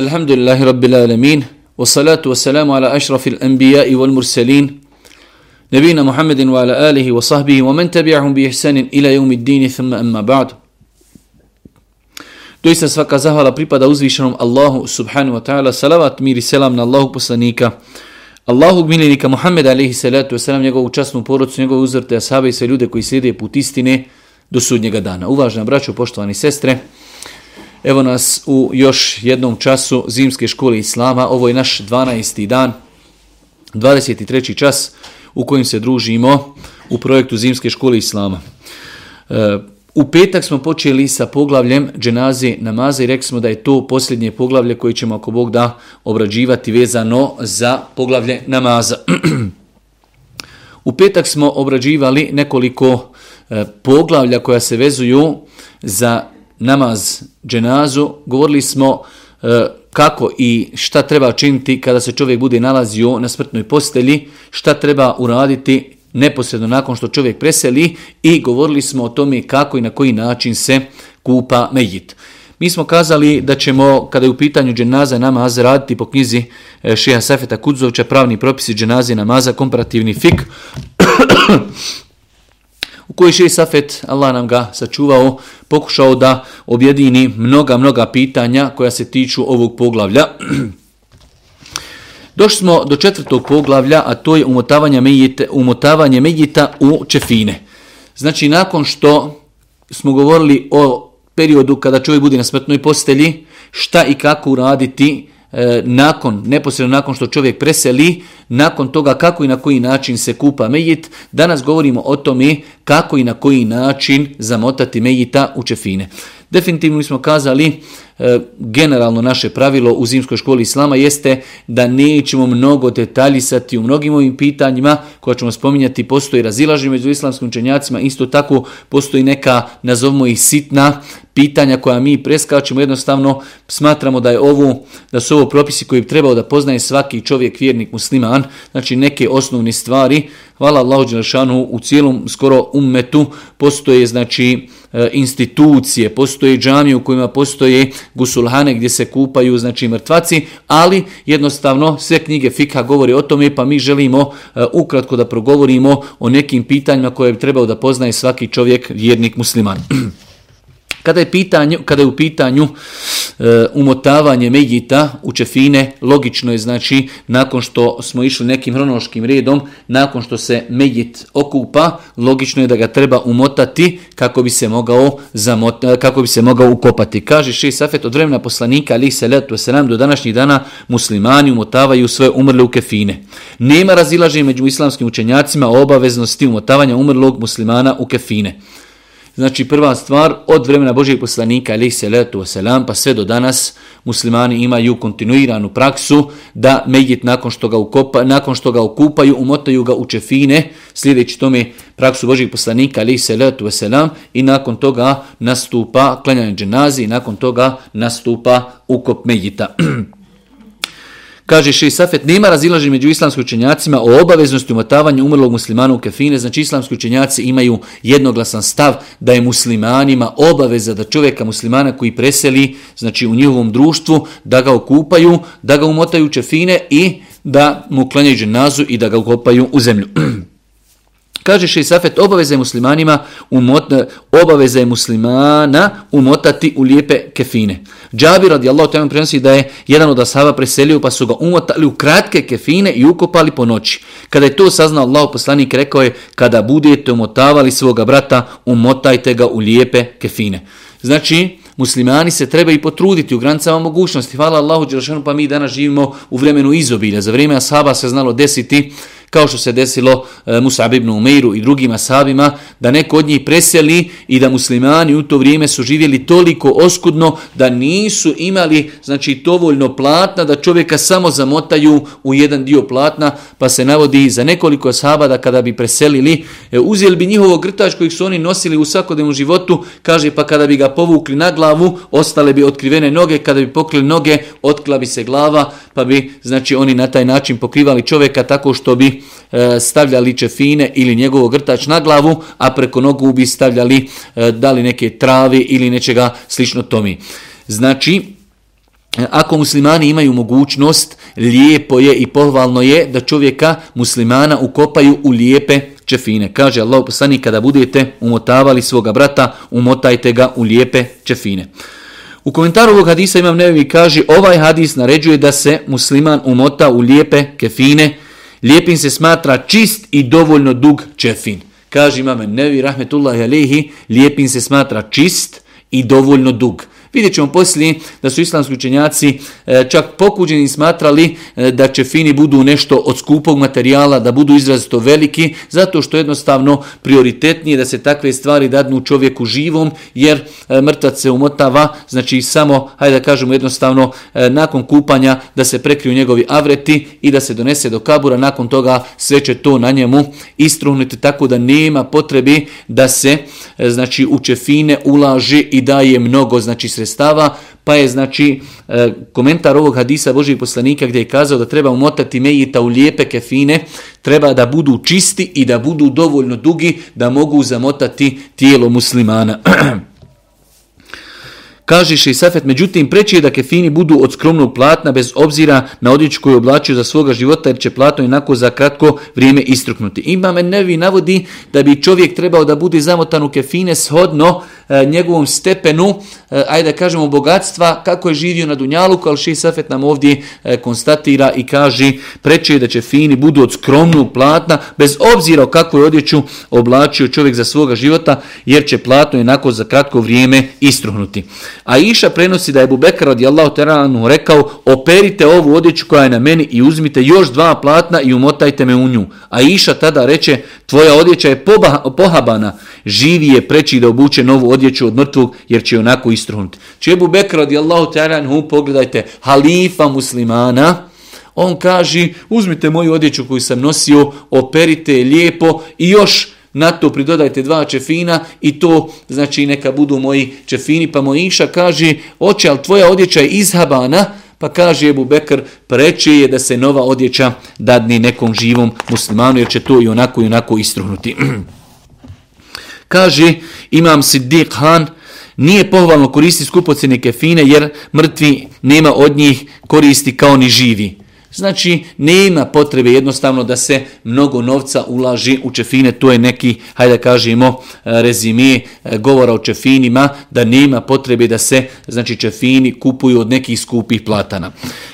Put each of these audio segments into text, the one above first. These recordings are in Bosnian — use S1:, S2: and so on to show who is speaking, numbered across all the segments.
S1: الحمد لله رب العالمين والصلاة والسلام على أشرف الأنبياء والمرسلين نبينا محمد وعلى آله وصحبه ومن تبعهم بإحسان إلى يوم الدين ثم أما بعد Doista svaka zahvala pripada uzvišenom Allahu subhanahu wa ta'ala. Salavat, mir i selam na Allahu poslanika. Allahog miljenika Muhammed alaihi salatu wasalam, njegovu časnu porodcu, njegovu uzvrte, ashabe i sve ljude koji slijede put istine do sudnjega dana. Uvažna braćo, poštovani sestre, Evo nas u još jednom času zimske škole Islama. Ovo je naš 12. dan, 23. čas u kojem se družimo u projektu zimske škole Islama. E, u petak smo počeli sa poglavljem dženaze namaza i rekli smo da je to posljednje poglavlje koje ćemo ako Bog da obrađivati vezano za poglavlje namaza. u petak smo obrađivali nekoliko e, poglavlja koja se vezuju za namaz dženazu, govorili smo e, kako i šta treba činiti kada se čovjek bude nalazio na smrtnoj postelji, šta treba uraditi neposredno nakon što čovjek preseli i govorili smo o tome kako i na koji način se kupa mejit. Mi smo kazali da ćemo, kada je u pitanju dženaza namaz, raditi po knjizi Šija Šeha Safeta Kudzovića, pravni propisi dženaze namaza, komparativni fik, u kojoj je Safet, Allah nam ga sačuvao, pokušao da objedini mnoga, mnoga pitanja koja se tiču ovog poglavlja. Došli smo do četvrtog poglavlja, a to je umotavanje medjita, umotavanje medjita u čefine. Znači, nakon što smo govorili o periodu kada čovjek bude na smrtnoj postelji, šta i kako uraditi, E, nakon, neposredno nakon što čovjek preseli, nakon toga kako i na koji način se kupa mejit, danas govorimo o tome kako i na koji način zamotati mejita u čefine. Definitivno smo kazali, e, generalno naše pravilo u zimskoj školi Islama jeste da nećemo mnogo detaljisati u mnogim ovim pitanjima koja ćemo spominjati, postoji razilaženje među islamskim učenjacima, isto tako postoji neka, nazovimo ih sitna, pitanja koja mi preskačemo, jednostavno smatramo da je ovo, da su ovo propisi koji bi trebao da poznaje svaki čovjek, vjernik, musliman, znači neke osnovne stvari. Hvala Allahu Đelešanu, u cijelom skoro ummetu postoje znači e, institucije, postoje džamije u kojima postoje gusulhane gdje se kupaju znači mrtvaci, ali jednostavno sve knjige fika govori o tome pa mi želimo e, ukratko da progovorimo o nekim pitanjima koje bi trebao da poznaje svaki čovjek, vjernik, musliman. Kada je, pitanju, kada je u pitanju e, umotavanje medjita u čefine, logično je znači nakon što smo išli nekim hronološkim redom, nakon što se medjit okupa, logično je da ga treba umotati kako bi se mogao, zamot, e, kako bi se mogao ukopati. Kaže Ši Safet od vremena poslanika ali se letu selam do današnjih dana muslimani umotavaju sve umrle u kefine. Nema razilaženja među islamskim učenjacima o obaveznosti umotavanja umrlog muslimana u kefine. Znači prva stvar, od vremena Božijeg poslanika, alaihi salatu wasalam, pa sve do danas, muslimani imaju kontinuiranu praksu da medjit nakon što ga, ukopa, nakon što ga okupaju, umotaju ga u čefine, sljedeći tome praksu Božijeg poslanika, alaihi salatu wasalam, i nakon toga nastupa klanjanje dženazi, i nakon toga nastupa ukop medjita. Kaže Šeji Safet, nema razilaži među islamskim učenjacima o obaveznosti umotavanja umrlog muslimana u kefine. Znači islamski učenjaci imaju jednoglasan stav da je muslimanima obaveza da čovjeka muslimana koji preseli znači u njihovom društvu, da ga okupaju, da ga umotaju u kefine i da mu klanjaju dženazu i da ga ukopaju u zemlju. Kaže še Safet, obaveza je muslimanima umot, e, obaveza je muslimana umotati u lijepe kefine. Džabi radijallahu ta'ala prenosi da je jedan od ashaba preselio pa su ga umotali u kratke kefine i ukopali po noći. Kada je to saznao Allah poslanik rekao je kada budete umotavali svoga brata umotajte ga u lijepe kefine. Znači, muslimani se treba i potruditi u granicama mogućnosti. Hvala Allahu Đerašanu, pa mi danas živimo u vremenu izobilja. Za vrijeme ashaba se znalo desiti kao što se desilo e, Musab ibn Umeiru i drugim ashabima, da neko od njih preseli i da muslimani u to vrijeme su živjeli toliko oskudno da nisu imali znači dovoljno platna da čovjeka samo zamotaju u jedan dio platna, pa se navodi za nekoliko ashaba da kada bi preselili, e, uzeli bi njihovo grtač kojih su oni nosili u svakodnevnom životu, kaže pa kada bi ga povukli na glavu, ostale bi otkrivene noge, kada bi pokrili noge, otkla bi se glava, pa bi znači oni na taj način pokrivali čovjeka tako što bi E, stavljali čefine ili njegovog grtač na glavu, a preko nogu bi stavljali e, dali neke travi ili nečega slično tomi. Znači, e, ako muslimani imaju mogućnost, lijepo je i pohvalno je da čovjeka muslimana ukopaju u lijepe čefine. Kaže Allah poslani kada budete umotavali svoga brata, umotajte ga u lijepe čefine. U komentaru ovog hadisa imam nevi kaže ovaj hadis naređuje da se musliman umota u lijepe kefine. Lijepim se smatra čist i dovoljno dug čefin. Kaže imam nevi rahmetullahi Alehi, lijepim se smatra čist i dovoljno dug. Vidjet ćemo poslije da su islamski učenjaci e, čak pokuđeni smatrali e, da će fini budu nešto od skupog materijala, da budu izrazito veliki, zato što jednostavno prioritetnije da se takve stvari dadnu čovjeku živom, jer e, mrtvac se umotava, znači samo, hajde da kažemo jednostavno, nakon kupanja da se prekriju njegovi avreti i da se donese do kabura, nakon toga sve će to na njemu istruhnuti, tako da nema potrebi da se znači u čefine ulaži i daje mnogo znači sredstava, pa je znači e, komentar ovog hadisa Božijeg poslanika gdje je kazao da treba umotati mejita u lijepe kefine, treba da budu čisti i da budu dovoljno dugi da mogu zamotati tijelo muslimana. Kaže i Safet, međutim preći je da kefini budu od skromnog platna bez obzira na odjeću koju oblačuju za svoga života jer će platno inako za kratko vrijeme istruknuti. Ima me nevi navodi da bi čovjek trebao da bude zamotan u kefine shodno E, njegovom stepenu, e, ajde da kažemo, bogatstva, kako je živio na Dunjaluku, ali Ši Safet nam ovdje e, konstatira i kaže preče da će fini budu od skromnog platna, bez obzira o kakvoj odjeću oblačio čovjek za svoga života, jer će platno inako za kratko vrijeme istruhnuti. A Iša prenosi da je Bubekar radijallahu teranu rekao, operite ovu odjeću koja je na meni i uzmite još dva platna i umotajte me u nju. A Iša tada reče, tvoja odjeća je pohabana, živi je preći da obuče novu odjeću od mrtvog jer će onako istruhnuti. Če Bubekar radijallahu teranu pogledajte, halifa muslimana, on kaže uzmite moju odjeću koju sam nosio, operite je lijepo i još na to pridodajte dva čefina i to znači neka budu moji čefini. Pa Mojiša kaže, oče, ali tvoja odjeća je izhabana, pa kaže Ebu Bekr, preče je da se nova odjeća dadni nekom živom muslimanu, jer će to i onako i onako istruhnuti. Kaže Imam Siddiq Han, nije pohvalno koristiti skupocjene kefine jer mrtvi nema od njih koristi kao ni živi. Znači, nema potrebe jednostavno da se mnogo novca ulaži u čefine, to je neki, hajde da kažemo, eh, rezime eh, govora o čefinima, da nema potrebe da se znači čefini kupuju od nekih skupih platana.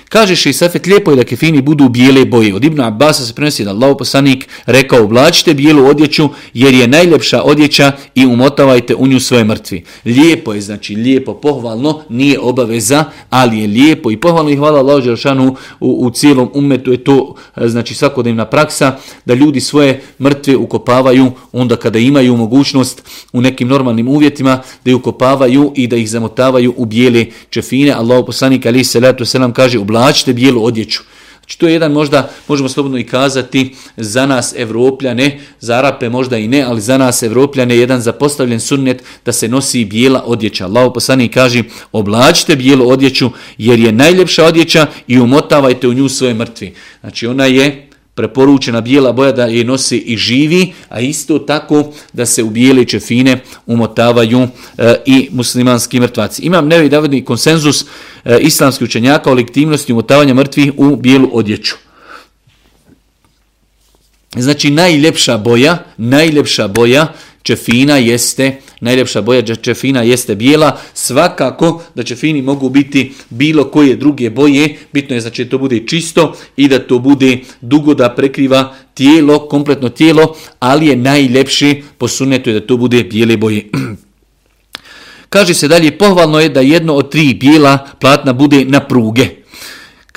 S1: Kaže še Safet, lijepo je da kefini budu bijele boje. Od Ibnu Abbas se prenosi da Allah poslanik rekao oblačite bijelu odjeću jer je najljepša odjeća i umotavajte u nju svoje mrtvi. Lijepo je, znači lijepo, pohvalno, nije obaveza, ali je lijepo i pohvalno i hvala Allah Đeršanu u, u cijelom umetu je to znači svakodnevna praksa da ljudi svoje mrtve ukopavaju onda kada imaju mogućnost u nekim normalnim uvjetima da ih ukopavaju i da ih zamotavaju u bijele čefine. Allah poslanik ali se letu selam kaže oblačite bijelu odjeću. Znači to je jedan možda, možemo slobodno i kazati, za nas Evropljane, za Arape možda i ne, ali za nas Evropljane jedan zapostavljen sunnet da se nosi bijela odjeća. Allah poslani kaže, oblačite bijelu odjeću jer je najljepša odjeća i umotavajte u nju svoje mrtvi. Znači ona je preporučena bijela boja da je nosi i živi, a isto tako da se u bijele čefine umotavaju e, i muslimanski mrtvaci. Imam nevi davodni konsenzus e, islamskih učenjaka o legitimnosti umotavanja mrtvih u bijelu odjeću. Znači najljepša boja, najljepša boja čefina jeste najljepša boja džefina jeste bijela, svakako da džefini mogu biti bilo koje druge boje, bitno je znači da to bude čisto i da to bude dugo da prekriva tijelo, kompletno tijelo, ali je najljepši po je da to bude bijele boje. Kaže se dalje, pohvalno je da jedno od tri bijela platna bude na pruge.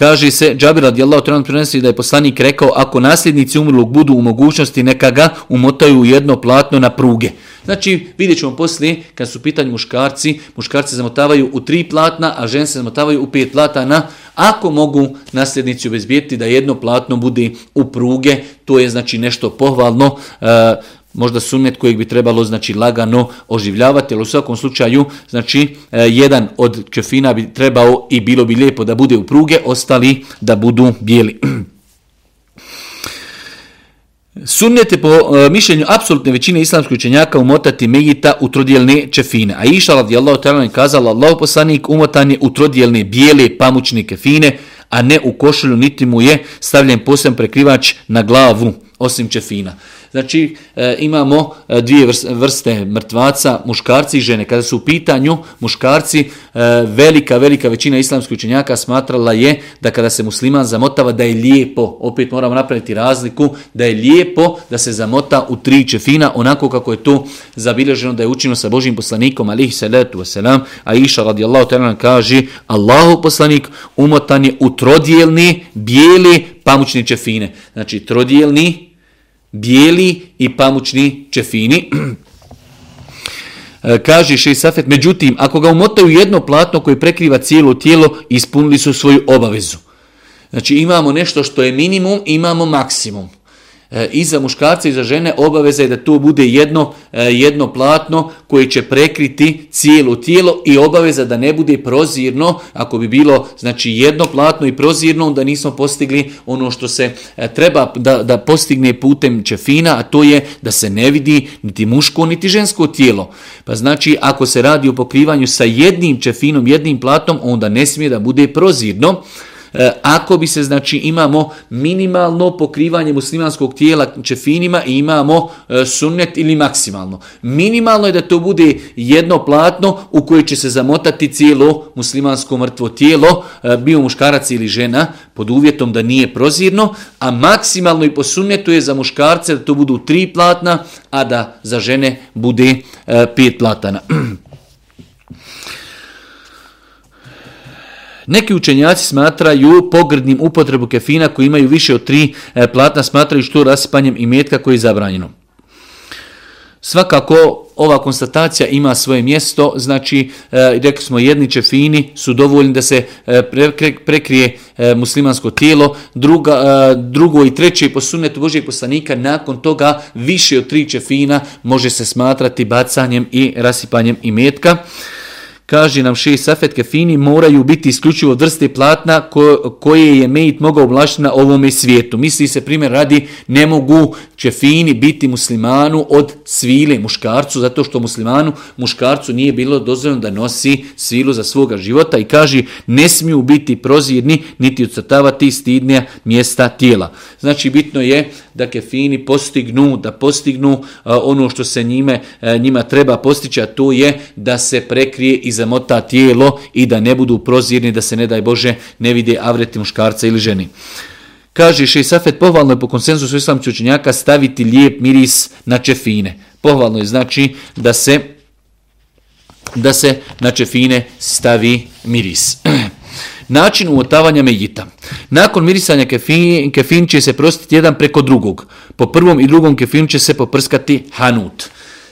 S1: Kaže se, Džabir radijallahu ta'ala prenosi da je poslanik rekao, ako nasljednici umrlog budu u mogućnosti, neka ga umotaju u jedno platno na pruge. Znači, vidjet ćemo poslije, kad su pitanje muškarci, muškarci zamotavaju u tri platna, a žene se zamotavaju u pet platana. Ako mogu nasljednici obezbijeti da jedno platno bude u pruge, to je znači nešto pohvalno, e, možda sunnet kojeg bi trebalo znači lagano oživljavati, ali u svakom slučaju znači e, jedan od čefina bi trebao i bilo bi lijepo da bude u pruge, ostali da budu bijeli. Sunnet po uh, mišljenju apsolutne većine islamskih učenjaka umotati mejita u trodijelne čefine. A iša radijallahu ta'ala je kazala Allah poslanik umotan je u trodijelne bijele pamučne kefine, a ne u košulju, niti mu je stavljen posebno prekrivač na glavu, osim čefina. Znači e, imamo e, dvije vrste mrtvaca, muškarci i žene. Kada su u pitanju muškarci, e, velika, velika većina islamskih učenjaka smatrala je da kada se musliman zamotava da je lijepo, opet moramo napraviti razliku, da je lijepo da se zamota u tri čefina, onako kako je to zabilježeno da je učinjeno sa Božim poslanikom, alihi salatu wasalam, a iša radijallahu ta'ala kaže, Allahu poslanik umotan je u trodijelni, bijeli, pamučni čefine. Znači trodijelni, bijeli i pamučni čefini. E, kaže Šej Safet, međutim, ako ga umotaju jedno platno koje prekriva cijelo tijelo, ispunili su svoju obavezu. Znači imamo nešto što je minimum, imamo maksimum. E, I za muškarce i za žene obaveza je da to bude jedno, e, jedno platno koje će prekriti cijelo tijelo i obaveza da ne bude prozirno, ako bi bilo znači jedno platno i prozirno, onda nismo postigli ono što se e, treba da, da postigne putem čefina, a to je da se ne vidi niti muško niti žensko tijelo. Pa znači ako se radi o pokrivanju sa jednim čefinom, jednim platom, onda ne smije da bude prozirno. E, ako bi se, znači, imamo minimalno pokrivanje muslimanskog tijela čefinima i imamo e, sunnet ili maksimalno. Minimalno je da to bude jedno platno u koje će se zamotati cijelo muslimansko mrtvo tijelo, e, bio muškarac ili žena, pod uvjetom da nije prozirno, a maksimalno i po sunnetu je za muškarce da to budu tri platna, a da za žene bude pet platana. Neki učenjaci smatraju pogrdnim upotrebu kefina koji imaju više od tri e, platna, smatraju što rasipanjem i metka koji je zabranjeno. Svakako ova konstatacija ima svoje mjesto, znači e, rekli smo jedni čefini su dovoljni da se e, prekrije e, muslimansko tijelo, druga, e, drugo i treće po sunnetu Božijeg poslanika, nakon toga više od tri čefina može se smatrati bacanjem i rasipanjem i metka kaže nam še safet kefini, moraju biti isključivo vrste platna ko, koje je mejit mogao oblašiti na ovome svijetu. Misli se, primjer radi, ne mogu čefini biti muslimanu od svile muškarcu, zato što muslimanu muškarcu nije bilo dozvoljeno da nosi svilu za svoga života i kaže ne smiju biti prozirni niti ucrtavati stidnija mjesta tijela. Znači bitno je da kefini postignu, da postignu e, ono što se njime, e, njima treba postići, a to je da se prekrije i zamota tijelo i da ne budu prozirni, da se ne daj Bože ne vide avreti muškarca ili ženi. Kaže Šej Safet, pohvalno je po konsenzusu islamci učenjaka staviti lijep miris na čefine. Pohvalno je znači da se da se na čefine stavi miris. Način umotavanja mejita. Nakon mirisanja kefin, kefin će se prostiti jedan preko drugog. Po prvom i drugom kefinu će se poprskati hanut.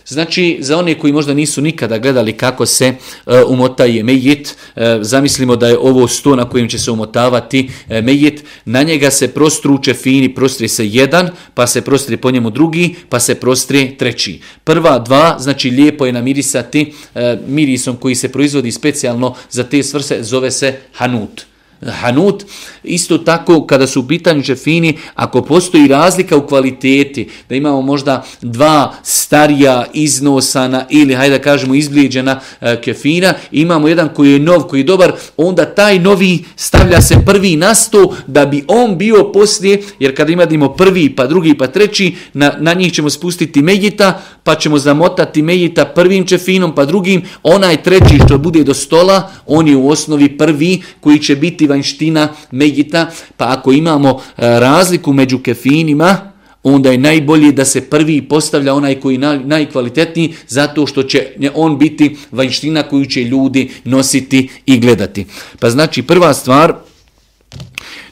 S1: Znači, za one koji možda nisu nikada gledali kako se e, umotaje mejit, e, zamislimo da je ovo sto na kojim će se umotavati e, mejit, na njega se prostruče fini, prostri se jedan, pa se prostri po njemu drugi, pa se prostri treći. Prva dva, znači lijepo je namirisati e, mirisom koji se proizvodi specijalno za te svrse, zove se hanut. Hanut, isto tako kada su u pitanju čefini, ako postoji razlika u kvaliteti, da imamo možda dva starija iznosana ili, hajde da kažemo, izblijeđena e, kefina, imamo jedan koji je nov, koji je dobar, onda taj novi stavlja se prvi na sto da bi on bio poslije, jer kada imamo prvi, pa drugi, pa treći, na, na njih ćemo spustiti medjita, pa ćemo zamotati medjita prvim čefinom, pa drugim, onaj treći što bude do stola, on je u osnovi prvi koji će biti vanština Megita, pa ako imamo e, razliku među kefinima, onda je najbolje da se prvi postavlja onaj koji je najkvalitetniji, zato što će on biti vanština koju će ljudi nositi i gledati. Pa znači prva stvar,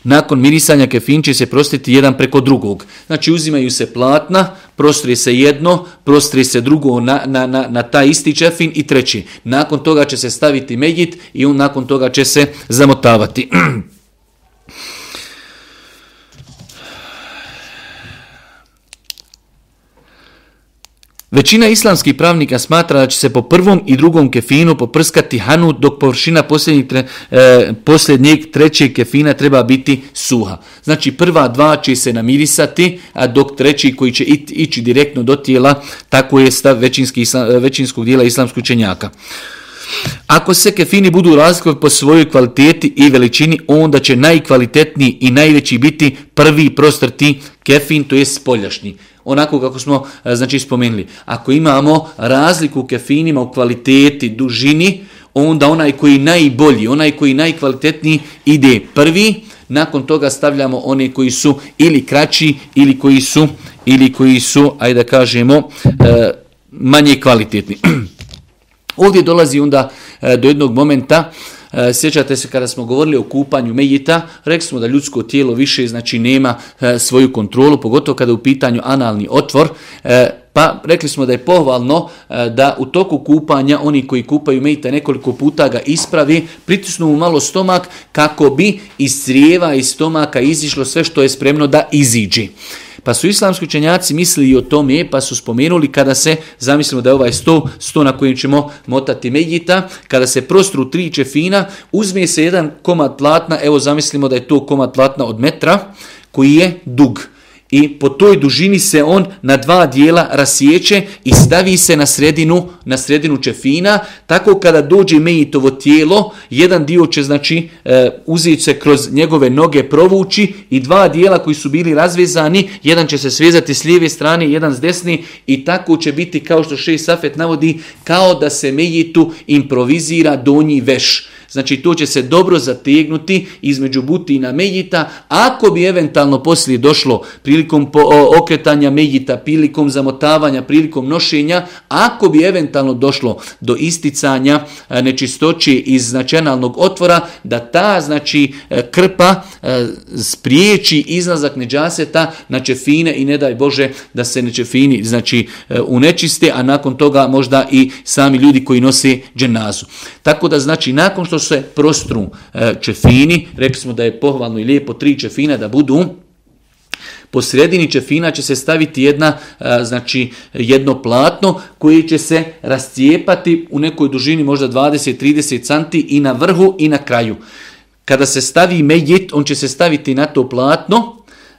S1: nakon mirisanja kefin će se prostiti jedan preko drugog. Znači uzimaju se platna, prostri se jedno, prostri se drugo na, na, na, na taj isti čefin i treći. Nakon toga će se staviti medjit i on nakon toga će se zamotavati. Većina islamskih pravnika smatra da će se po prvom i drugom kefinu poprskati hanut dok površina posljednjeg, e, posljednjeg trećeg kefina treba biti suha. Znači prva dva će se namirisati, a dok treći koji će ići direktno do tijela, tako je stav e, većinskog dijela islamskog učenjaka. Ako se kefini budu razlikovati po svojoj kvaliteti i veličini, onda će najkvalitetniji i najveći biti prvi prostrti kefin, to je spoljašnji. Onako kako smo e, znači, spomenuli. Ako imamo razliku u kefinima u kvaliteti, dužini, onda onaj koji najbolji, onaj koji najkvalitetniji ide prvi, nakon toga stavljamo one koji su ili kraći ili koji su, ili koji su ajde da kažemo, e, manje kvalitetni. Ovdje dolazi onda e, do jednog momenta, e, sjećate se kada smo govorili o kupanju mejita, rekli smo da ljudsko tijelo više znači nema e, svoju kontrolu, pogotovo kada je u pitanju analni otvor, e, pa rekli smo da je pohvalno e, da u toku kupanja oni koji kupaju mejita nekoliko puta ga ispravi, pritisnu mu malo stomak kako bi iz crijeva i stomaka izišlo sve što je spremno da iziđi. Pa su islamski učenjaci mislili i o tome, pa su spomenuli kada se, zamislimo da je ovaj sto, sto na kojem ćemo motati medjita, kada se prostru tri čefina, uzme se jedan komad platna, evo zamislimo da je to komad platna od metra, koji je dug i po toj dužini se on na dva dijela rasjeće i stavi se na sredinu, na sredinu čefina, tako kada dođe mejitovo tijelo, jedan dio će znači e, uzeti se kroz njegove noge provući i dva dijela koji su bili razvezani, jedan će se svezati s lijeve strane, jedan s desne i tako će biti kao što Šej Safet navodi, kao da se mejitu improvizira donji veš. Znači to će se dobro zategnuti između butina mejita. Ako bi eventualno poslije došlo prilikom okretanja mejita, prilikom zamotavanja, prilikom nošenja, ako bi eventualno došlo do isticanja e, nečistoće iz značenalnog otvora, da ta znači e, krpa e, spriječi izlazak neđaseta na čefine i ne daj Bože da se nečefini znači e, unečiste, a nakon toga možda i sami ljudi koji nose dženazu. Tako da znači nakon što se prostru e, čefini, rekli smo da je pohvalno i lijepo tri čefina da budu, po sredini čefina će se staviti jedna, e, znači jedno platno koje će se rascijepati u nekoj dužini možda 20-30 cm i na vrhu i na kraju. Kada se stavi mejit, on će se staviti na to platno,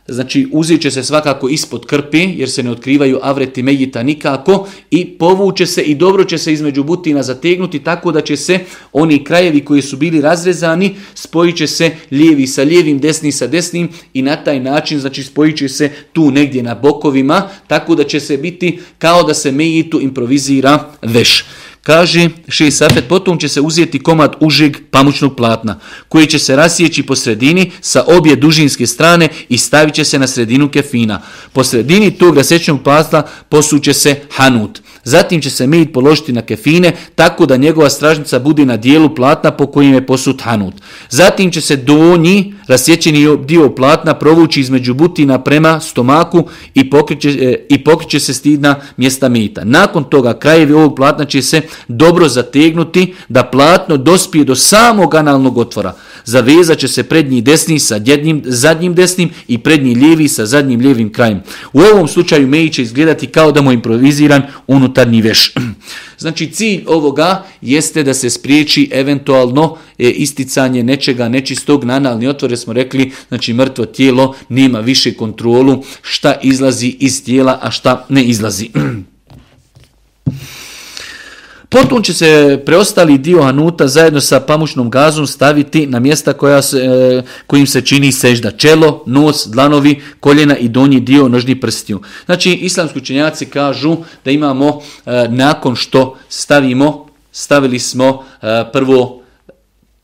S1: znači uzet će se svakako ispod krpi, jer se ne otkrivaju avreti mejita nikako i povuče se i dobro će se između butina zategnuti tako da će se oni krajevi koji su bili razrezani spojit će se lijevi sa lijevim, desni sa desnim i na taj način znači spojit će se tu negdje na bokovima tako da će se biti kao da se mejitu improvizira veš. Kaže Šej Safet, potom će se uzeti komad užeg pamučnog platna, koji će se rasijeći po sredini sa obje dužinske strane i stavit će se na sredinu kefina. Po sredini tog rasječnog platna posuće se hanut. Zatim će se med položiti na kefine tako da njegova stražnica bude na dijelu platna po kojim je posut hanut. Zatim će se donji rasjećeni dio platna provući između butina prema stomaku i pokriće, e, i pokriće se stidna mjesta mita. Nakon toga krajevi ovog platna će se dobro zategnuti da platno dospije do samog analnog otvora. Zavezat će se prednji desni sa jednim, zadnjim desnim i prednji lijevi sa zadnjim lijevim krajem. U ovom slučaju Meji će izgledati kao da mu improviziran unutar unutarnji veš. Znači cilj ovoga jeste da se spriječi eventualno e, isticanje nečega nečistog na analni otvor, smo rekli, znači mrtvo tijelo nema više kontrolu šta izlazi iz tijela, a šta ne izlazi. Potom će se preostali dio hanuta zajedno sa pamučnom gazom staviti na mjesta koja se, e, kojim se čini sežda. Čelo, nos, dlanovi, koljena i donji dio nožni prstiju. Znači, islamski učenjaci kažu da imamo, e, nakon što stavimo, stavili smo e, prvo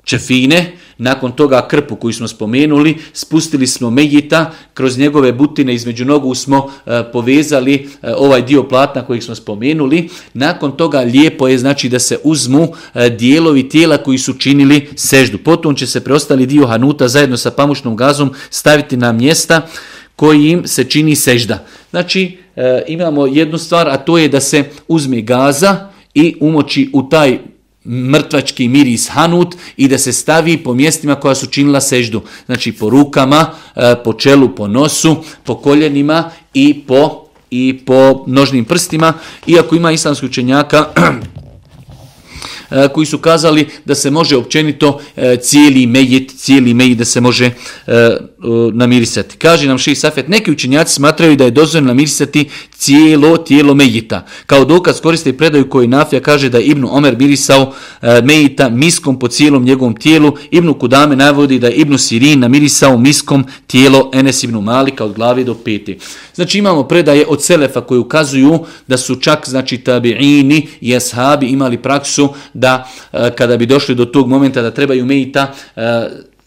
S1: čefine, nakon toga krpu koju smo spomenuli, spustili smo Mejita, kroz njegove butine između nogu smo e, povezali e, ovaj dio platna kojeg smo spomenuli. Nakon toga lijepo je znači da se uzmu e, dijelovi tijela koji su činili seždu. Potom će se preostali dio hanuta zajedno sa pamučnom gazom staviti na mjesta koji im se čini sežda. Znači e, imamo jednu stvar, a to je da se uzme gaza i umoči u taj mrtvački miris hanut i da se stavi po mjestima koja su činila seždu. Znači po rukama, e, po čelu, po nosu, po koljenima i po i po nožnim prstima, iako ima islamskih učenjaka E, koji su kazali da se može općenito e, cijeli mejit, cijeli mejit da se može e, namirisati. Kaže nam Ših Safet, neki učenjaci smatraju da je dozvoljeno namirisati cijelo tijelo mejita. Kao dokaz koriste predaju koji Nafija kaže da je Ibnu Omer mirisao mejita miskom po cijelom njegovom tijelu. Ibnu Kudame navodi da je Ibnu Sirin namirisao miskom tijelo Enes Ibnu Malika od glavi do peti. Znači imamo predaje od Selefa koji ukazuju da su čak znači tabiini i ashabi imali praksu da e, kada bi došli do tog momenta da trebaju mejita e,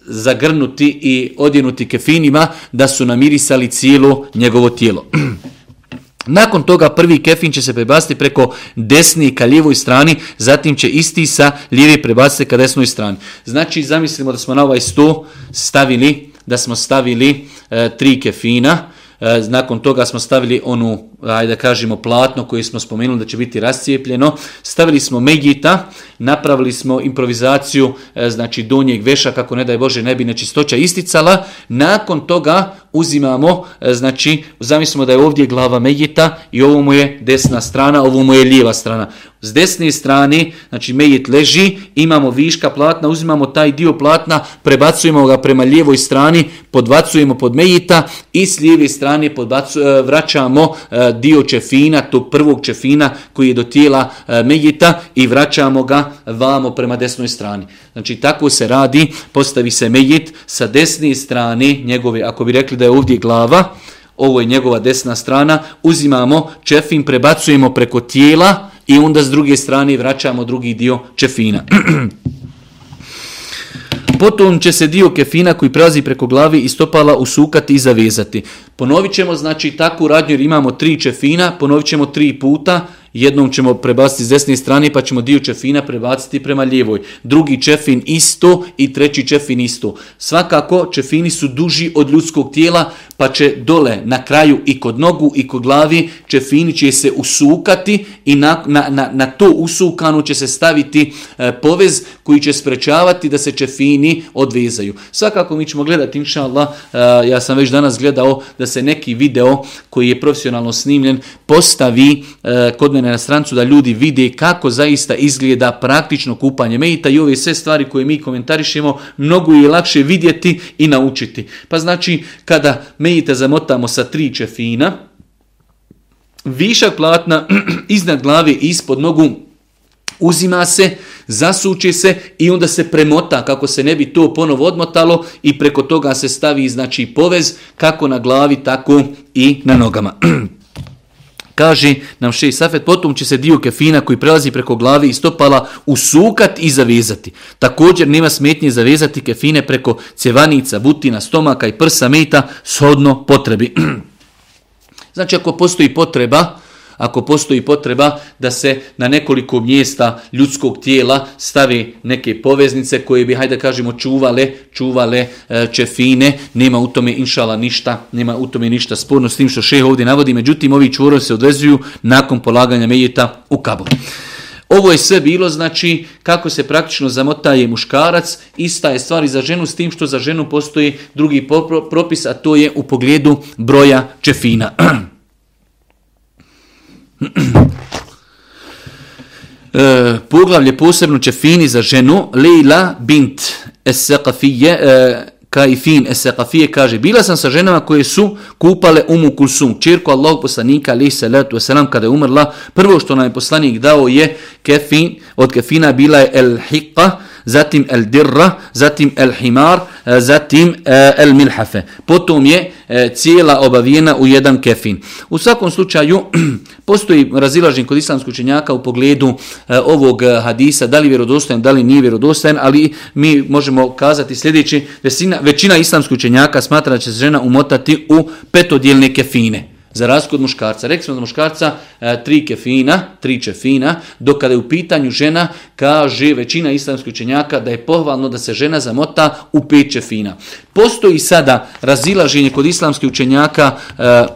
S1: zagrnuti i odjenuti kefinima, da su namirisali cijelo njegovo tijelo. Nakon toga prvi kefin će se prebaciti preko desni ka lijevoj strani, zatim će isti sa lijevi prebaciti ka desnoj strani. Znači zamislimo da smo na ovaj sto stavili, da smo stavili e, tri kefina, E, nakon toga smo stavili onu, ajde da kažemo, platno koje smo spomenuli da će biti rascijepljeno. Stavili smo Megita, napravili smo improvizaciju, e, znači donjeg veša, kako ne daj Bože ne bi nečistoća isticala. Nakon toga uzimamo, e, znači zamislimo da je ovdje glava Megita i ovo mu je desna strana, ovo mu je lijeva strana. S desne strane, znači Megit leži, imamo viška platna, uzimamo taj dio platna, prebacujemo ga prema lijevoj strani, podbacujemo pod Megita i s lijeve strane podbacu, e, vraćamo e, E, dio čefina, tog prvog čefina koji je do tijela e, Mejita i vraćamo ga vamo prema desnoj strani. Znači tako se radi, postavi se Mejit sa desne strane njegove, ako bi rekli da je ovdje glava, ovo je njegova desna strana, uzimamo čefin, prebacujemo preko tijela, i onda s druge strane vraćamo drugi dio čefina. Potom će se dio kefina koji prelazi preko glavi i stopala usukati i zavezati. Ponovit ćemo znači takvu radnju jer imamo tri čefina, ponovit ćemo tri puta jednom ćemo prebaciti s desne strane pa ćemo dio čefina prebaciti prema lijevoj. Drugi čefin isto i treći čefin isto. Svakako čefini su duži od ljudskog tijela pa će dole na kraju i kod nogu i kod glavi čefini će se usukati i na, na, na, na to usukanu će se staviti e, povez koji će sprečavati da se čefini odvezaju. Svakako mi ćemo gledati, inša Allah, e, ja sam već danas gledao da se neki video koji je profesionalno snimljen postavi e, kod mene na strancu da ljudi vide kako zaista izgleda praktično kupanje mejita i ove sve stvari koje mi komentarišemo, mnogo je lakše vidjeti i naučiti. Pa znači, kada mejita zamotamo sa tri čefina, višak platna iznad glave i ispod nogu uzima se, zasuče se i onda se premota kako se ne bi to ponovo odmotalo i preko toga se stavi znači povez kako na glavi tako i na nogama. Kaže nam šej Safet, potom će se dio kefina koji prelazi preko glavi i stopala usukat i zavezati. Također nema smetnje zavezati kefine preko cjevanica, butina, stomaka i prsa meta shodno potrebi. znači ako postoji potreba, ako postoji potreba da se na nekoliko mjesta ljudskog tijela stavi neke poveznice koje bi, hajde kažemo, čuvale, čuvale e, čefine, nema u tome inšala ništa, nema u tome ništa sporno s tim što šeh ovdje navodi, međutim ovi čvorovi se odvezuju nakon polaganja mejeta u kabor. Ovo je sve bilo, znači, kako se praktično zamotaje muškarac, ista je stvar i za ženu, s tim što za ženu postoji drugi propis, a to je u pogledu broja čefina. e, poglavlje posebno će fini za ženu Leila bint Es-Saqafije e, Kaifin Es-Saqafije kaže bila sam sa ženama koje su kupale Umu Kulsum. Čirku Allahog poslanika alaih salatu wasalam kada je umrla prvo što nam je poslanik dao je kefin od kefina bila je El Hiqa zatim El Dirra zatim El Himar e, zatim e, el milhafe. Potom je e, cijela obavijena u jedan kefin. U svakom slučaju postoji razilažen kod islamskog učenjaka u pogledu ovog hadisa, da li vjerodostojan, da li nije vjerodostojan, ali mi možemo kazati sljedeći, većina, većina islamskih učenjaka smatra da će se žena umotati u petodjelne kefine za razliku od muškarca. Rekli smo da muškarca e, tri kefina, tri čefina, dok kada je u pitanju žena, kaže većina islamskih učenjaka da je pohvalno da se žena zamota u pet čefina. Postoji sada razilaženje kod islamskih učenjaka e,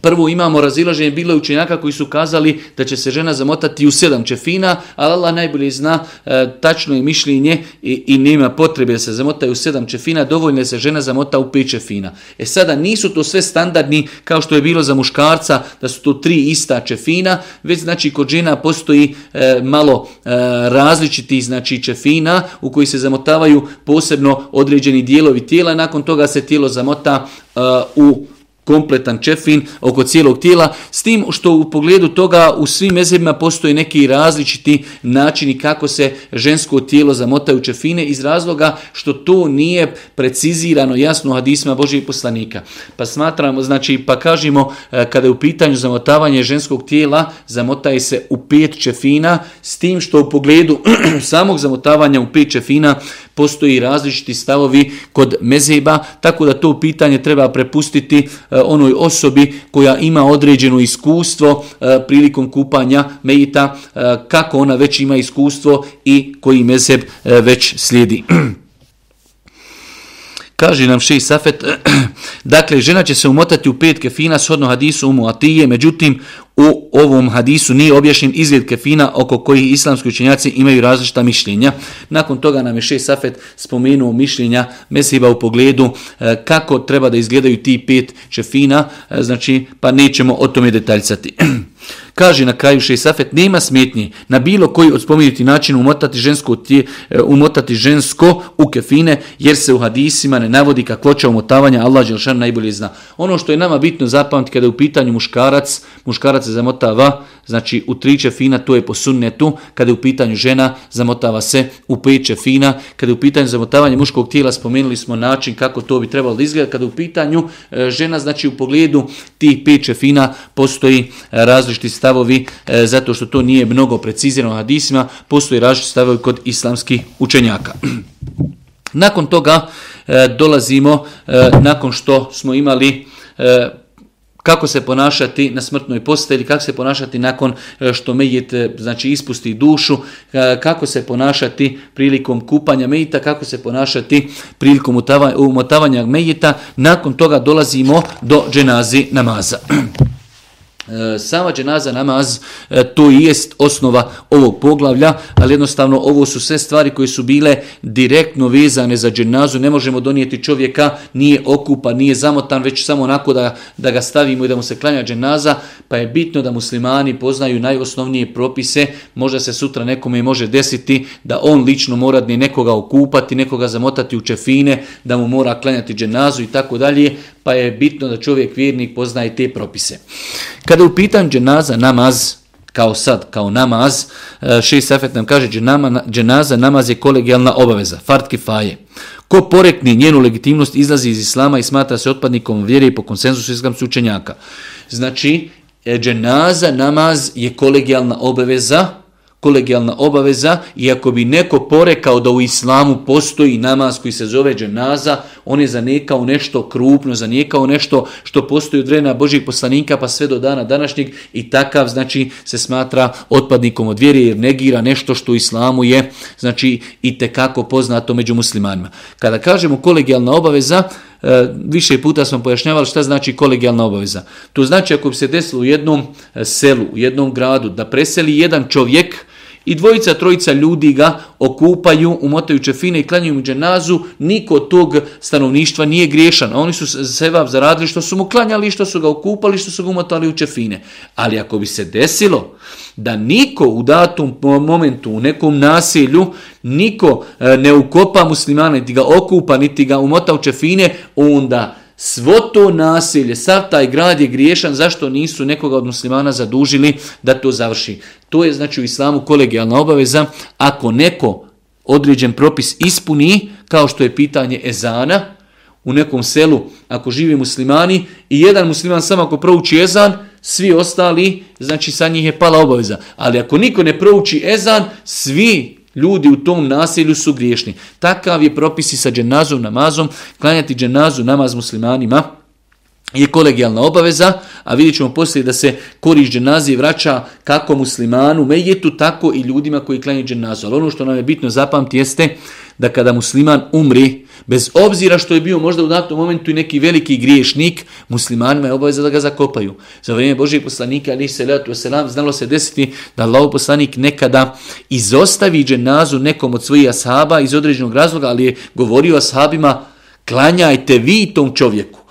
S1: Prvo imamo razilaženje bilo učenjaka koji su kazali da će se žena zamotati u sedam čefina, ali Allah najbolje zna e, tačno je mišljenje i, i nema potrebe da se zamotaju u sedam čefina, dovoljno je se žena zamota u pet čefina. E sada nisu to sve standardni kao što je bilo za muškarca da su to tri ista čefina, već znači kod žena postoji e, malo e, različiti znači čefina u koji se zamotavaju posebno određeni dijelovi tijela, nakon toga se tijelo zamota e, u kompletan čefin oko cijelog tijela, s tim što u pogledu toga u svim mezebima postoje neki različiti načini kako se žensko tijelo zamotaju čefine iz razloga što to nije precizirano jasno u hadisma Božijeg poslanika. Pa smatramo, znači, pa kažemo e, kada je u pitanju zamotavanje ženskog tijela, zamotaje se u pet čefina, s tim što u pogledu samog zamotavanja u pet čefina postoji različiti stavovi kod mezeba, tako da to pitanje treba prepustiti e, E, onoj osobi koja ima određeno iskustvo e, prilikom kupanja mejita, e, kako ona već ima iskustvo i koji mezeb već slijedi. Kaže nam Šej Safet, dakle, žena će se umotati u pet kefina shodno hadisu umu Atije, međutim, u ovom hadisu nije objašnjen izgled kefina oko kojih islamski učenjaci imaju različita mišljenja. Nakon toga nam je šeji Safet spomenuo mišljenja Mesiba u pogledu e, kako treba da izgledaju ti pet čefina, e, znači, pa nećemo o tome detaljcati. Kaže na kraju Safet, nema smetnje na bilo koji od spomenuti način umotati žensko, e, umotati žensko u kefine, jer se u hadisima ne navodi kakvoća umotavanja, Allah Đelšan najbolje zna. Ono što je nama bitno zapamtiti kada je u pitanju muškarac, muškarac se zamotava, znači u tri čefina, to je po sunnetu, kada je u pitanju žena, zamotava se u pet čefina, kada je u pitanju zamotavanje muškog tijela, spomenuli smo način kako to bi trebalo da izgleda, kada je u pitanju e, žena, znači u pogledu tih pet čefina postoji e, različiti stavovi, e, zato što to nije mnogo precizirano hadisima, postoji različiti stavovi kod islamskih učenjaka. Nakon toga e, dolazimo, e, nakon što smo imali e, kako se ponašati na smrtnoj postelji, kako se ponašati nakon e, što mejit e, znači ispusti dušu, e, kako se ponašati prilikom kupanja mejita, kako se ponašati prilikom umotavanja mejita. Nakon toga dolazimo do dženazi namaza. E, sama dženaza namaz, e, to i jest osnova ovog poglavlja, ali jednostavno ovo su sve stvari koje su bile direktno vezane za dženazu. Ne možemo donijeti čovjeka, nije okupa, nije zamotan, već samo onako da, da ga stavimo i da mu se klanja dženaza, pa je bitno da muslimani poznaju najosnovnije propise. Možda se sutra nekome može desiti da on lično mora nekoga okupati, nekoga zamotati u čefine, da mu mora klanjati dženazu i tako dalje pa je bitno da čovjek vjernik poznaje te propise. Kada u pitanju dženaza namaz, kao sad, kao namaz, e, šest safet nam kaže dženaza namaz je kolegijalna obaveza, fard kifaje. Ko porekni njenu legitimnost izlazi iz islama i smatra se otpadnikom vjere i po konsenzusu islamskih učenjaka. Znači, e, dženaza namaz je kolegijalna obaveza, kolegijalna obaveza i ako bi neko porekao da u islamu postoji namaz koji se zove dženaza, on je zanijekao nešto krupno, zanijekao nešto što postoji od vremena Božih poslanika pa sve do dana današnjeg i takav znači se smatra otpadnikom od vjere jer negira nešto što u islamu je znači i tekako poznato među muslimanima. Kada kažemo kolegijalna obaveza, e, više puta smo pojašnjavali šta znači kolegijalna obaveza. To znači ako bi se desilo u jednom e, selu, u jednom gradu da preseli jedan čovjek, i dvojica, trojica ljudi ga okupaju, umotaju čefine i klanjuju mu dženazu, niko tog stanovništva nije griješan. Oni su seba zaradili što su mu klanjali, što su ga okupali, što su ga umotali u čefine. Ali ako bi se desilo da niko u datom momentu, u nekom naselju, niko e, ne ukopa muslimana, niti ga okupa, niti ga umota u čefine, onda svo to nasilje, sav taj grad je griješan, zašto nisu nekoga od muslimana zadužili da to završi. To je znači u islamu kolegijalna obaveza. Ako neko određen propis ispuni, kao što je pitanje ezana, u nekom selu, ako živi muslimani, i jedan musliman samo ako prouči ezan, svi ostali, znači sa njih je pala obaveza. Ali ako niko ne prouči ezan, svi Ljudi u tom naselju su griješni. Takav je propisi sa dženazom namazom, klanjati dženazu namaz muslimanima je kolegijalna obaveza, a vidjet ćemo poslije da se koriš dženazi vraća kako muslimanu, mejetu, tako i ljudima koji klanju dženazu. Ali ono što nam je bitno zapamti jeste da kada musliman umri, bez obzira što je bio možda u datom momentu i neki veliki griješnik, muslimanima je obaveza da ga zakopaju. Za vrijeme Božijeg poslanika, ali se letu selam, znalo se desiti da Allah poslanik nekada izostavi dženazu nekom od svojih ashaba iz određenog razloga, ali je govorio ashabima, klanjajte vi tom čovjeku.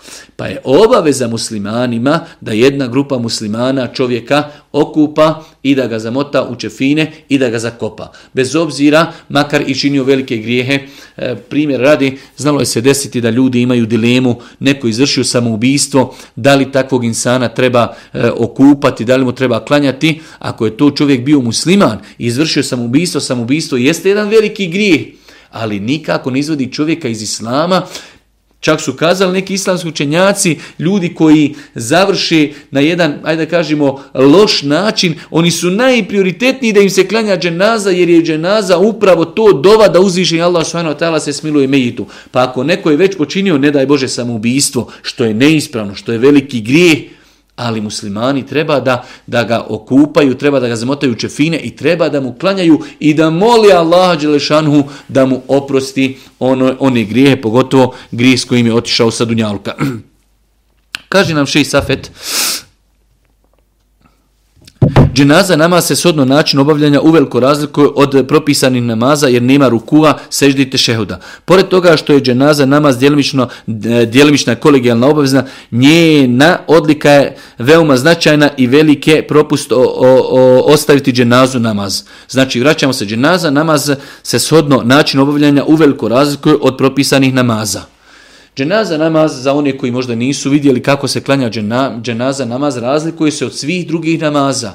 S1: Pa je obaveza muslimanima da jedna grupa muslimana čovjeka okupa i da ga zamota u čefine i da ga zakopa. Bez obzira, makar i činio velike grijehe, e, primjer radi, znalo je se desiti da ljudi imaju dilemu, neko izvršio samoubistvo, da li takvog insana treba e, okupati, da li mu treba klanjati. Ako je to čovjek bio musliman i izvršio samoubistvo, samoubistvo jeste jedan veliki grijeh, ali nikako ne izvodi čovjeka iz islama Čak su kazali neki islamski učenjaci, ljudi koji završe na jedan, ajde da kažemo, loš način, oni su najprioritetniji da im se klanja dženaza, jer je dženaza upravo to dova da uzviše Allah s.w.t. se smiluje mejitu. Pa ako neko je već počinio, ne daj Bože, samoubistvo, što je neispravno, što je veliki grijeh, ali muslimani treba da, da ga okupaju, treba da ga zamotaju čefine i treba da mu klanjaju i da moli Allaha Đelešanhu da mu oprosti ono, one grijehe, pogotovo grijeh s kojim je otišao sa Dunjalka. Kaže nam šej Safet, Dženaza namaz se sodno način obavljanja uveliko razlikuje od propisanih namaza jer nema rukua, seždite šehuda. Pored toga što je dženaza namaz djelimično, djelimična kolegijalna obavezna, njena odlika je veoma značajna i velike propust o, o, o, ostaviti dženazu namaz. Znači vraćamo se dženaza, namaz se sodno način obavljanja uveliko razlikuje od propisanih namaza. Dženaza namaz, za one koji možda nisu vidjeli kako se klanja džena, dženaza namaz, razlikuje se od svih drugih namaza.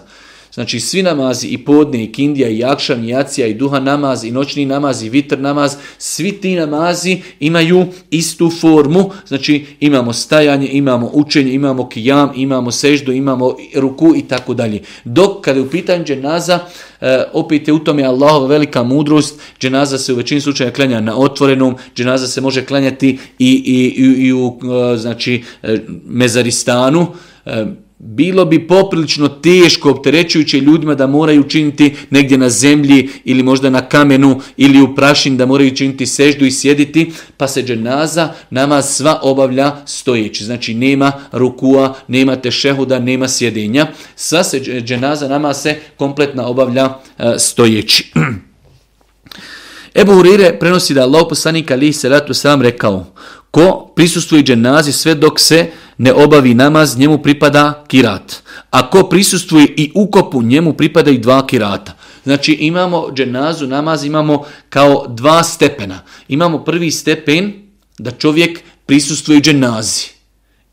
S1: Znači svi namazi i podne i kindija i jakšan i jacija i duha namaz i noćni namaz i vitr namaz, svi ti namazi imaju istu formu, znači imamo stajanje, imamo učenje, imamo kijam, imamo seždu, imamo ruku i tako dalje. Dok kada je u pitanju dženaza, e, opet je u tome Allahova velika mudrost, dženaza se u većini slučaja klanja na otvorenom, dženaza se može klanjati i, i, i, i u e, znači, e, mezaristanu, e, bilo bi poprilično teško opterećujuće ljudima da moraju činiti negdje na zemlji ili možda na kamenu ili u prašin da moraju činiti seždu i sjediti, pa se dženaza nama sva obavlja stojeći. Znači nema rukua, nema tešehuda, nema sjedenja. Sva se dženaza nama se kompletna obavlja e, stojeći. Ebu Hurire prenosi da Allah poslanik alihi se ratu sam rekao ko prisustuje dženazi sve dok se ne obavi namaz, njemu pripada kirat. A ko prisustuje i ukopu, njemu pripada i dva kirata. Znači imamo dženazu, namaz imamo kao dva stepena. Imamo prvi stepen da čovjek prisustuje dženazi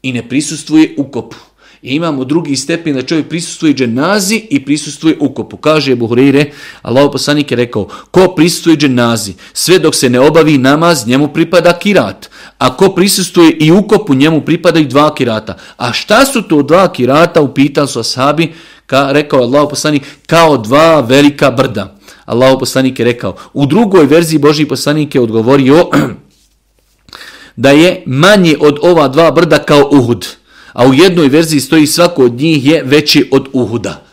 S1: i ne prisustuje ukopu. I imamo drugi stepen da čovjek prisustuje dženazi i prisustuje ukopu. Kaže Buhreire, Allah poslanik je rekao, ko prisustuje dženazi, sve dok se ne obavi namaz, njemu pripada kirat. A ko prisustuje i ukopu, njemu pripada i dva kirata. A šta su to dva kirata, upitali su ashabi, ka, rekao Allah poslanik, kao dva velika brda. Allahu poslanik je rekao, u drugoj verziji Božji poslanik je odgovorio da je manje od ova dva brda kao Uhud a u jednoj verziji stoji svako od njih je veći od Uhuda.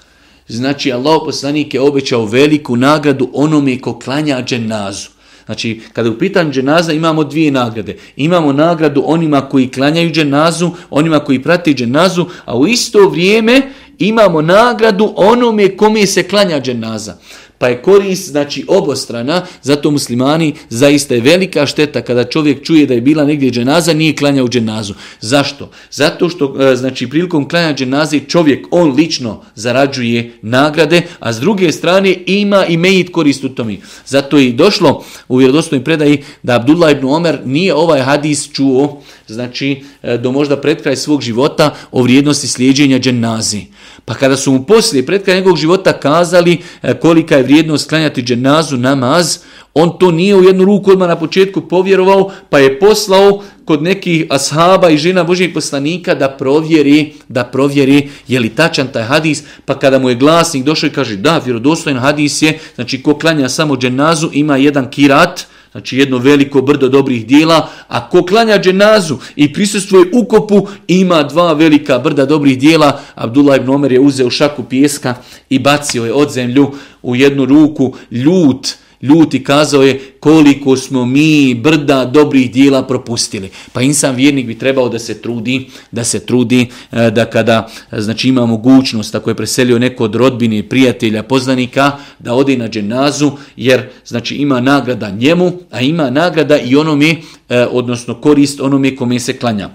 S1: Znači, Allah poslanik je obećao veliku nagradu onome ko klanja dženazu. Znači, kada u pitanju dženaza imamo dvije nagrade. Imamo nagradu onima koji klanjaju dženazu, onima koji prati dženazu, a u isto vrijeme imamo nagradu onome kome se klanja dženaza pa je korist znači obostrana, zato muslimani zaista je velika šteta kada čovjek čuje da je bila negdje dženaza, nije klanjao dženazu. Zašto? Zato što e, znači prilikom klanja dženaze čovjek, on lično zarađuje nagrade, a s druge strane ima i mejit korist u tome. Zato je i došlo u vjerodostojnoj predaji da Abdullah ibn Omer nije ovaj hadis čuo, znači e, do možda pred kraj svog života o vrijednosti slijedženja dženazi. Pa kada su mu poslije pred kraj njegovog života kazali e, kolika je vrijednost klanjati dženazu namaz, on to nije u jednu ruku odmah na početku povjerovao, pa je poslao kod nekih ashaba i žena Božijeg poslanika da provjeri, da provjeri je li tačan taj hadis, pa kada mu je glasnik došao i kaže da, vjerodostojen hadis je, znači ko klanja samo dženazu ima jedan kirat, Znači jedno veliko brdo dobrih dijela, a ko klanja dženazu i prisustvuje ukopu, ima dva velika brda dobrih dijela. Abdullah ibn Omer je uzeo šaku pijeska i bacio je od zemlju u jednu ruku, ljut, ljuti kazao je koliko smo mi brda dobrih dijela propustili. Pa insan vjernik bi trebao da se trudi, da se trudi e, da kada e, znači ima mogućnost ako je preselio neko od rodbine, prijatelja, poznanika da ode na dženazu jer znači ima nagrada njemu, a ima nagrada i onome e, odnosno korist onome kome se klanja.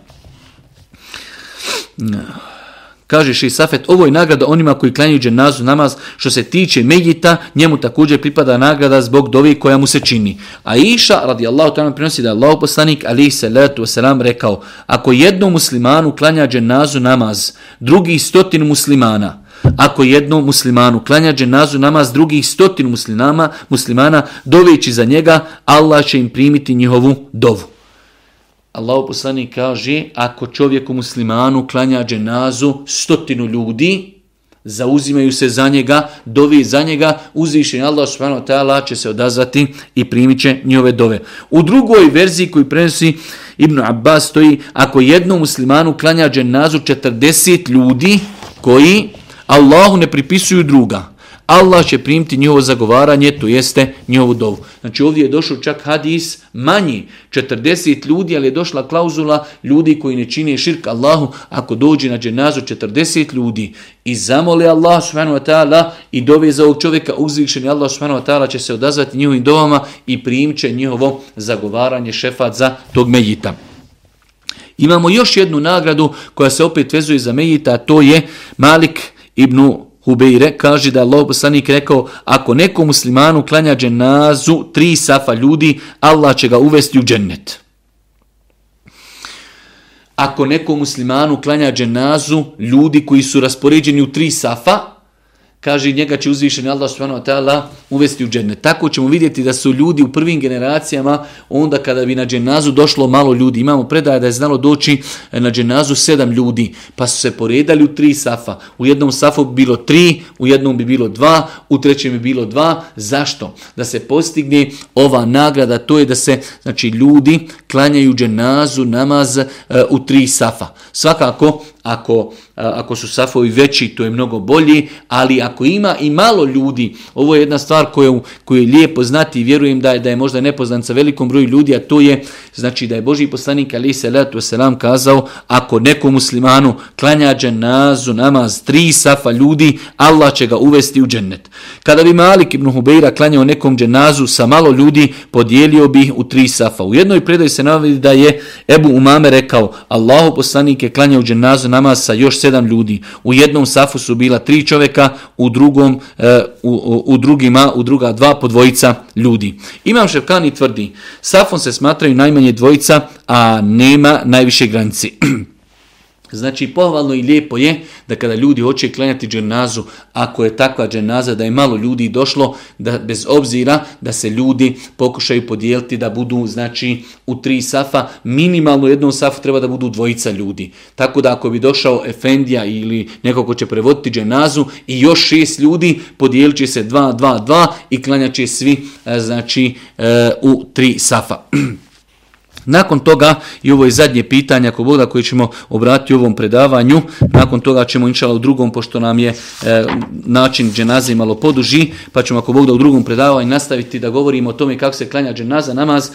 S1: No. Kaže Ši Safet, ovo je nagrada onima koji klanjaju dženazu namaz. Što se tiče Medjita, njemu također pripada nagrada zbog dovi koja mu se čini. A Iša, radijallahu ta'ala, prinosi da je Allah poslanik, ali salatu wasalam, rekao, ako jednom muslimanu klanja dženazu namaz, drugih stotin muslimana, ako jednom muslimanu klanja dženazu namaz, drugih stotinu muslimana, muslimana doveći za njega, Allah će im primiti njihovu dovu. Allahu poslanik kaže, ako čovjeku muslimanu klanja dženazu stotinu ljudi, zauzimaju se za njega, dovi za njega, uzvišen Allah subhanahu wa ta'ala će se odazvati i primit će njove dove. U drugoj verziji koji prenosi Ibn Abbas stoji, ako jednom muslimanu klanja dženazu 40 ljudi koji Allahu ne pripisuju druga, Allah će primiti njihovo zagovaranje, to jeste njihovu dovu. Znači ovdje je došao čak hadis manji, 40 ljudi, ali je došla klauzula ljudi koji ne čine širk Allahu, ako dođe na dženazu 40 ljudi i zamole Allah subhanahu wa ta'ala i dove za ovog čovjeka uzvišeni Allah subhanahu wa ta'ala će se odazvati njihovim dovama i primit će njihovo zagovaranje šefat za tog medjita. Imamo još jednu nagradu koja se opet vezuje za medjita, to je Malik ibn Hubeire kaže da je Allah poslanik rekao ako neko muslimanu klanja dženazu tri safa ljudi, Allah će ga uvesti u džennet. Ako neko muslimanu klanja dženazu ljudi koji su raspoređeni u tri safa, kaže njega će uzvišeni Allah subhanahu wa ta'ala uvesti u džennet. Tako ćemo vidjeti da su ljudi u prvim generacijama, onda kada bi na dženazu došlo malo ljudi, imamo predaje da je znalo doći e, na dženazu sedam ljudi, pa su se poredali u tri safa. U jednom safu bi bilo tri, u jednom bi bilo dva, u trećem bi bilo dva. Zašto? Da se postigne ova nagrada, to je da se znači ljudi klanjaju dženazu namaz e, u tri safa. Svakako, ako, ako su safovi veći, to je mnogo bolji, ali ako ima i malo ljudi, ovo je jedna stvar koju, koju je lijepo znati i vjerujem da je, da je možda nepoznan sa velikom broju ljudi, a to je znači da je Boži poslanik Ali se letu selam kazao, ako nekom muslimanu klanja dženazu namaz tri safa ljudi, Allah će ga uvesti u džennet. Kada bi Malik ibn Hubeira klanjao nekom dženazu sa malo ljudi, podijelio bi u tri safa. U jednoj predaj se navodi da je Ebu Umame rekao, Allahu poslanik je klanjao dženazu namaz sa još sedam ljudi. U jednom safu su bila tri čovjeka, u drugom, e, u, u, u drugima, u druga dva po dvojica ljudi. Imam Ševkani tvrdi, safom se smatraju najmanje dvojica, a nema najviše granici. Znači, pohvalno i lijepo je da kada ljudi hoće klanjati dženazu, ako je takva dženaza da je malo ljudi došlo, da bez obzira da se ljudi pokušaju podijeliti da budu znači u tri safa, minimalno jednom safu treba da budu dvojica ljudi. Tako da ako bi došao Efendija ili neko ko će prevoditi dženazu i još šest ljudi, podijelit će se dva, dva, dva i klanjat će svi e, znači e, u tri safa. Nakon toga, i ovo je zadnje pitanje ako Boga koje ćemo obratiti u ovom predavanju, nakon toga ćemo inšala u drugom, pošto nam je e, način dženaze malo poduži, pa ćemo ako Bog da u drugom predavanju nastaviti da govorimo o tome kako se klanja dženaza namaz. E,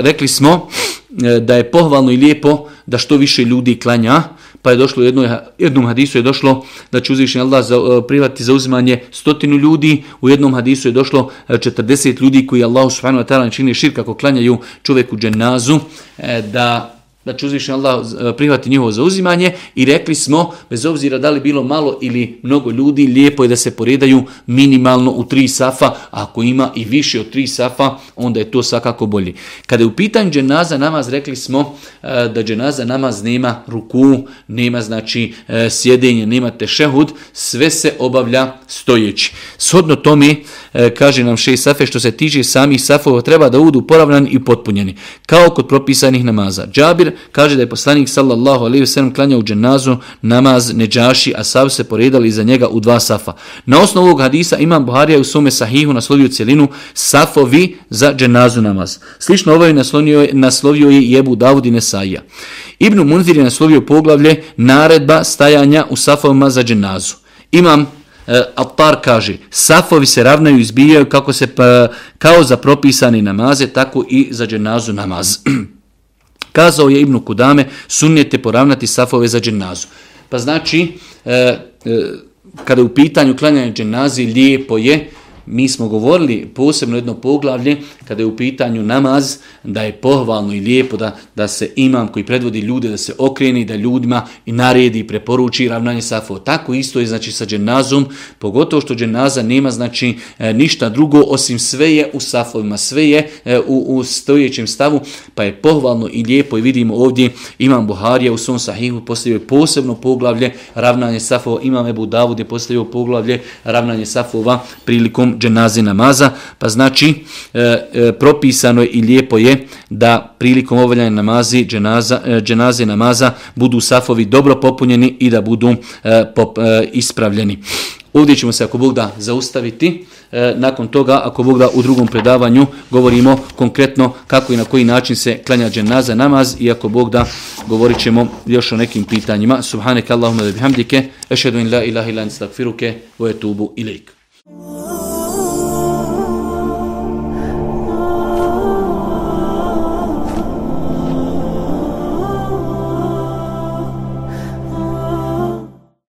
S1: rekli smo e, da je pohvalno i lijepo da što više ljudi klanja, pa je došlo jednoj, jednom hadisu je došlo da će uzvišen Allah za, e, privati za uzimanje stotinu ljudi, u jednom hadisu je došlo e, 40 ljudi koji Allah subhanahu wa ta'ala čini šir kako klanjaju čovjeku dženazu, e, da da će uzvišen Allah e, prihvati njihovo zauzimanje i rekli smo, bez obzira da li bilo malo ili mnogo ljudi, lijepo je da se poredaju minimalno u tri safa, a ako ima i više od tri safa, onda je to svakako bolje. Kada je u pitanju dženaza namaz, rekli smo e, da dženaza namaz nema ruku, nema znači e, sjedenje, nema tešehud, sve se obavlja stojeći. Shodno tome, kaže nam šest safe, što se tiče samih safova, treba da budu poravnani i potpunjeni, kao kod propisanih namaza. Džabir kaže da je poslanik sallallahu alaihi ve sellem klanjao dženazu namaz neđaši, a sav se poredali iza njega u dva safa. Na osnovu ovog hadisa imam Buharija u svome sahihu naslovio celinu safovi za dženazu namaz. Slično ovaj naslovio, naslovio je Jebu Davud i Nesaija. Ibnu Munzir je naslovio poglavlje naredba stajanja u safovima za dženazu. Imam E, Attar kaže, safovi se ravnaju i izbijaju kako se pa, kao za propisani namaze, tako i za dženazu namaz. Kazao je Ibnu Kudame, sunnijete poravnati safove za dženazu. Pa znači, e, e, kada je u pitanju klanjanje dženazi, lijepo je, mi smo govorili posebno jedno poglavlje kada je u pitanju namaz da je pohvalno i lijepo da, da se imam koji predvodi ljude da se okreni da ljudima i naredi i preporuči ravnanje safo. Tako isto je znači sa dženazom, pogotovo što dženaza nema znači e, ništa drugo osim sve je u safovima, sve je e, u, u stojećem stavu, pa je pohvalno i lijepo i vidimo ovdje imam Buharija u svom sahihu postavio posebno poglavlje ravnanje safova, imam Ebu Davud je postavio poglavlje ravnanje safova prilikom dženaze namaza, pa znači e, e, propisano je i lijepo je da prilikom obavljanja namazi dženaza, e, dženaze namaza budu safovi dobro popunjeni i da budu e, pop, e, ispravljeni. Ovdje ćemo se ako Bog da zaustaviti. E, nakon toga, ako Bog da u drugom predavanju govorimo konkretno kako i na koji način se klanja dženaza namaz i ako Bog da govorit ćemo još o nekim pitanjima. Subhaneke Allahumma da bihamdike, ešhedu in la ilaha ilan stakfiruke, vojetubu ilaik.